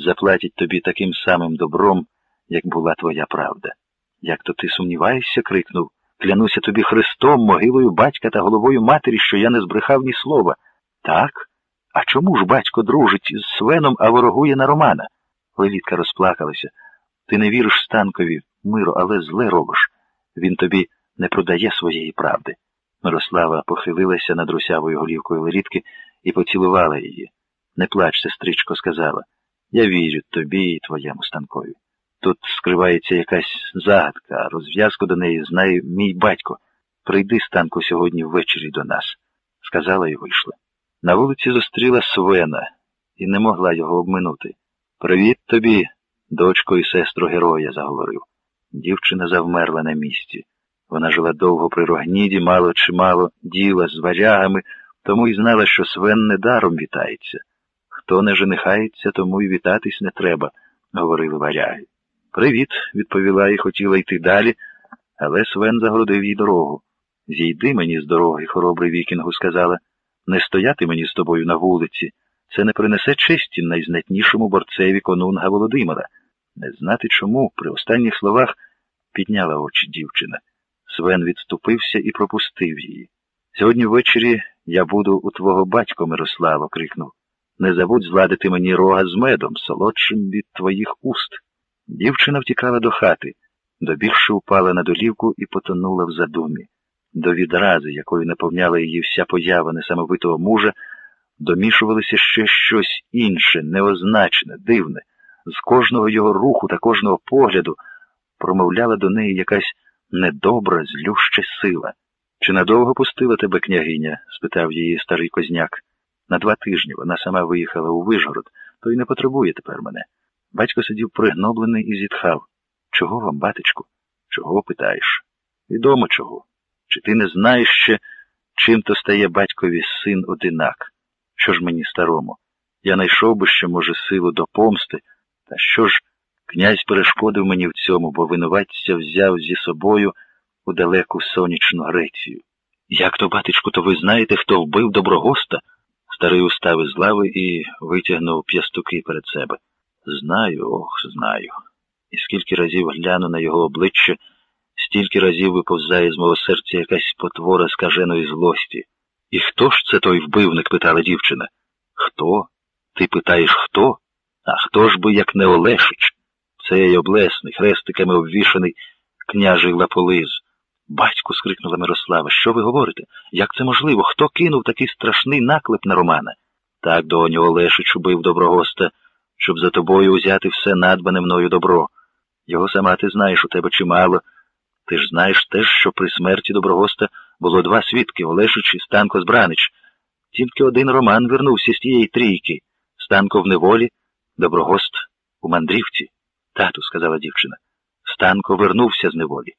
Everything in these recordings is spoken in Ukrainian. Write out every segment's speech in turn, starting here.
заплатять тобі таким самим добром, як була твоя правда. Як то ти сумніваєшся? крикнув. Клянуся тобі Христом, могилою батька та головою матері, що я не збрехав ні слова. Так? А чому ж батько дружить з Свеном, а ворогує на Романа? Лелітка розплакалася. Ти не віриш Станкові, миро, але зле робиш. Він тобі не продає своєї правди. Мирослава похилилася над русявою голівкою Лелітки і поцілувала її. Не плач, сестричко, сказала. Я вірю тобі і твоєму станкові. Тут скривається якась загадка, а розв'язку до неї знає мій батько. Прийди, станку, сьогодні ввечері до нас, сказала і вийшла. На вулиці зустріла Свена і не могла його обминути. Привіт тобі, дочко і сестру героя, заговорив. Дівчина завмерла на місці. Вона жила довго при рогніді, мало чи мало діла з варягами, тому й знала, що Свен недаром вітається. Хто не женихається, тому й вітатись не треба, говорили варяги. Привіт, відповіла і хотіла йти далі, але Свен загородив їй дорогу. Зійди мені з дороги, хоробрий вікінгу, сказала, не стояти мені з тобою на вулиці. Це не принесе честі найзнатнішому борцеві конунга Володимира. Не знати чому, при останніх словах підняла очі дівчина. Свен відступився і пропустив її. Сьогодні ввечері я буду у твого батька, Мирославо, крикнув. Не забудь зладити мені рога з медом, солодшим від твоїх уст. Дівчина втікала до хати, добігши упала на долівку і потонула в задумі. До відрази, якою наповняла її вся поява несамовитого мужа, домішувалося ще щось інше, неозначне, дивне. З кожного його руху та кожного погляду промовляла до неї якась недобра, злюща сила. Чи надовго пустила тебе княгиня? спитав її старий козняк. На два тижні вона сама виїхала у Вижгород, то й не потребує тепер мене. Батько сидів пригноблений і зітхав. Чого вам, батечку? Чого питаєш? Відомо чого. Чи ти не знаєш ще, чим то стає батькові син одинак? Що ж мені старому? Я найшов би ще, може, силу до помсти, та що ж князь перешкодив мені в цьому, бо винуватця взяв зі собою у далеку сонячну Грецію. Як то, батечку, то ви знаєте, хто вбив доброгоста? Старий устав із лави і витягнув п'ястуки перед себе. Знаю, ох, знаю. І скільки разів гляну на його обличчя, стільки разів виповзає з мого серця якась потвора скаженої злості. І хто ж це той вбивник? питала дівчина. Хто? Ти питаєш хто? А хто ж би, як не Олешич? Цей облесний, хрестиками обвішаний княжий лаполиз. Батьку, скрикнула Мирослава, що ви говорите? Як це можливо? Хто кинув такий страшний наклеп на Романа? Так, доню, Олешич убив доброгоста, щоб за тобою узяти все надбане мною добро. Його сама ти знаєш у тебе чимало. Ти ж знаєш теж, що при смерті доброгоста було два свідки Олешич і Станко Збранич. Тільки один Роман вернувся з тієї трійки. Станко в неволі, доброгост у мандрівці. Тату, сказала дівчина. Станко вернувся з неволі.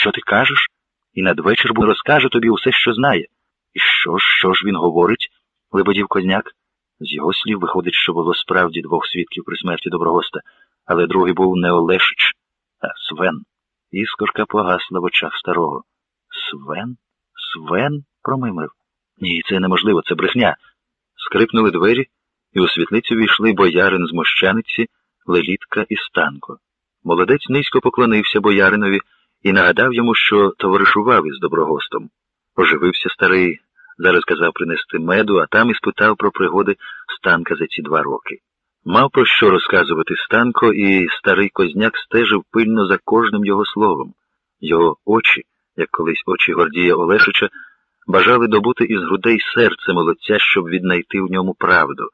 Що ти кажеш? І надвечір бо розкаже тобі усе, що знає. І що ж, що ж він говорить? лебедів козняк. З його слів виходить, що було справді двох свідків при смерті доброгоста, але другий був не Олешич, а Свен. Іскорка погасла в очах старого. Свен? Свен? промимрив. Ні, це неможливо, це брехня. Скрипнули двері, і у світлицю війшли боярин з мощаниці, лелітка і станко. Молодець низько поклонився бояринові і нагадав йому, що товаришував із доброгостом. Оживився старий, зараз казав принести меду, а там і спитав про пригоди станка за ці два роки. Мав про що розказувати Станко, і старий козняк стежив пильно за кожним його словом. Його очі, як колись очі Гордія Олешича, бажали добути із грудей серце молодця, щоб віднайти в ньому правду.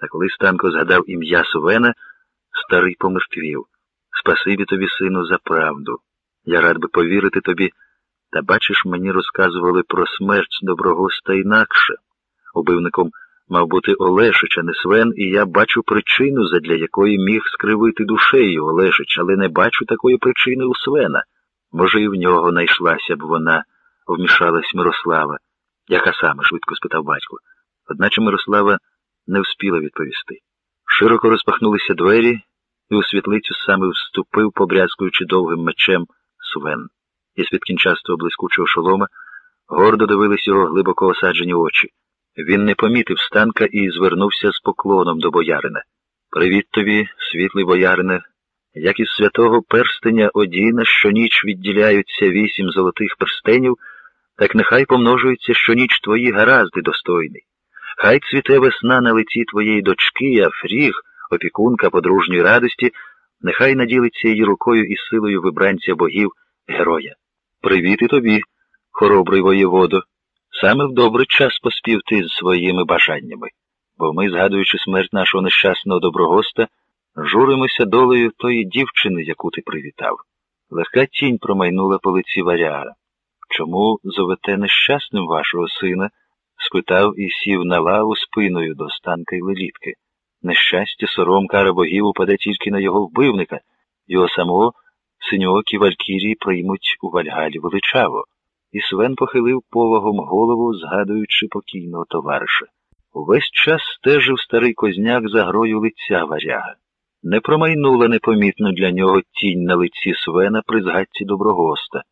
Та коли Станко згадав ім'я Совена, старий помертвів. Спасибі тобі, сину, за правду. Я рад би повірити тобі, та бачиш, мені розказували про смерть доброгоста інакше. Убивником мав бути Олешич, а не Свен, і я бачу причину, задля якої міг скривити душею Олешич, але не бачу такої причини у Свена. Може, і в нього найшлася б вона, вмішалась Мирослава. Яка саме? швидко спитав батько. Одначе Мирослава не вспіла відповісти. Широко розпахнулися двері, і у світлицю саме вступив, побрязкуючи довгим мечем, Свен. Із під кінчастого блискучого шолома гордо дивились його глибоко осаджені очі. Він не помітив станка і звернувся з поклоном до боярина. Привіт тобі, світлий боярине, як із святого перстеня Одіна щоніч відділяються вісім золотих перстенів, так нехай помножуються щоніч твої гаразди достойний. Хай цвіте весна на лиці твоєї дочки, а фріг, опікунка подружньої радості, нехай наділиться її рукою і силою вибранця богів героя. Привіт і тобі, хоробрий воєводо. Саме в добрий час поспів ти з своїми бажаннями, бо ми, згадуючи смерть нашого нещасного доброгоста, журимося долею тої дівчини, яку ти привітав. Легка тінь промайнула по лиці варяга. Чому зовете нещасним вашого сина? спитав і сів на лаву спиною до станка й лелітки. Нещастя, сором кара богів упаде тільки на його вбивника, його самого синьоокі валькірії приймуть у вальгалі величаво. І Свен похилив повагом голову, згадуючи покійного товариша. Увесь час стежив старий козняк за грою лиця варяга. Не промайнула непомітно для нього тінь на лиці Свена при згадці доброгоста.